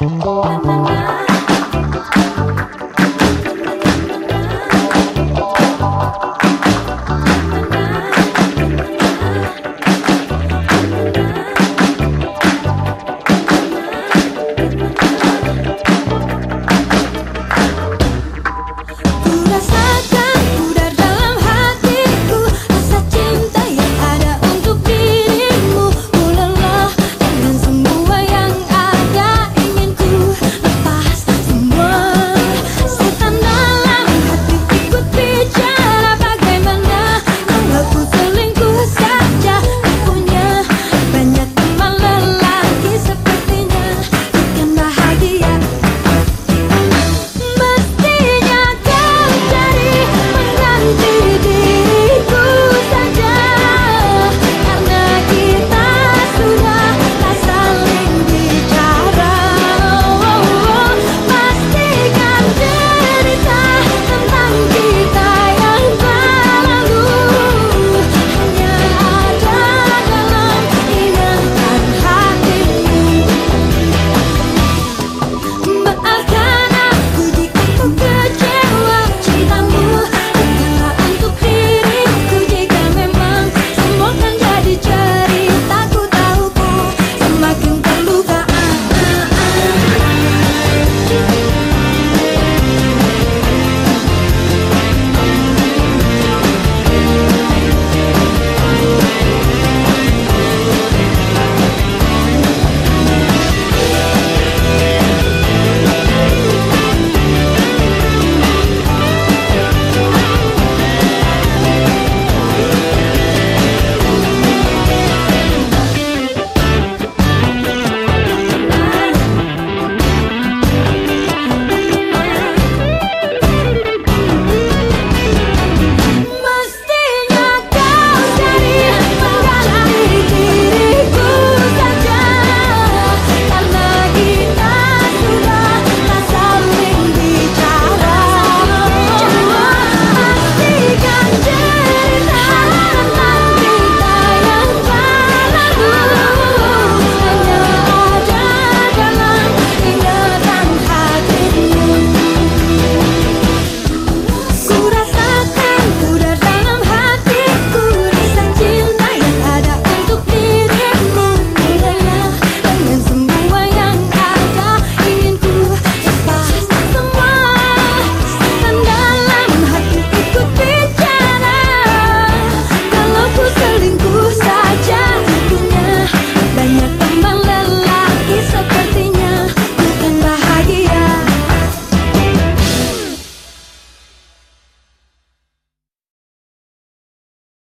Na, na, na.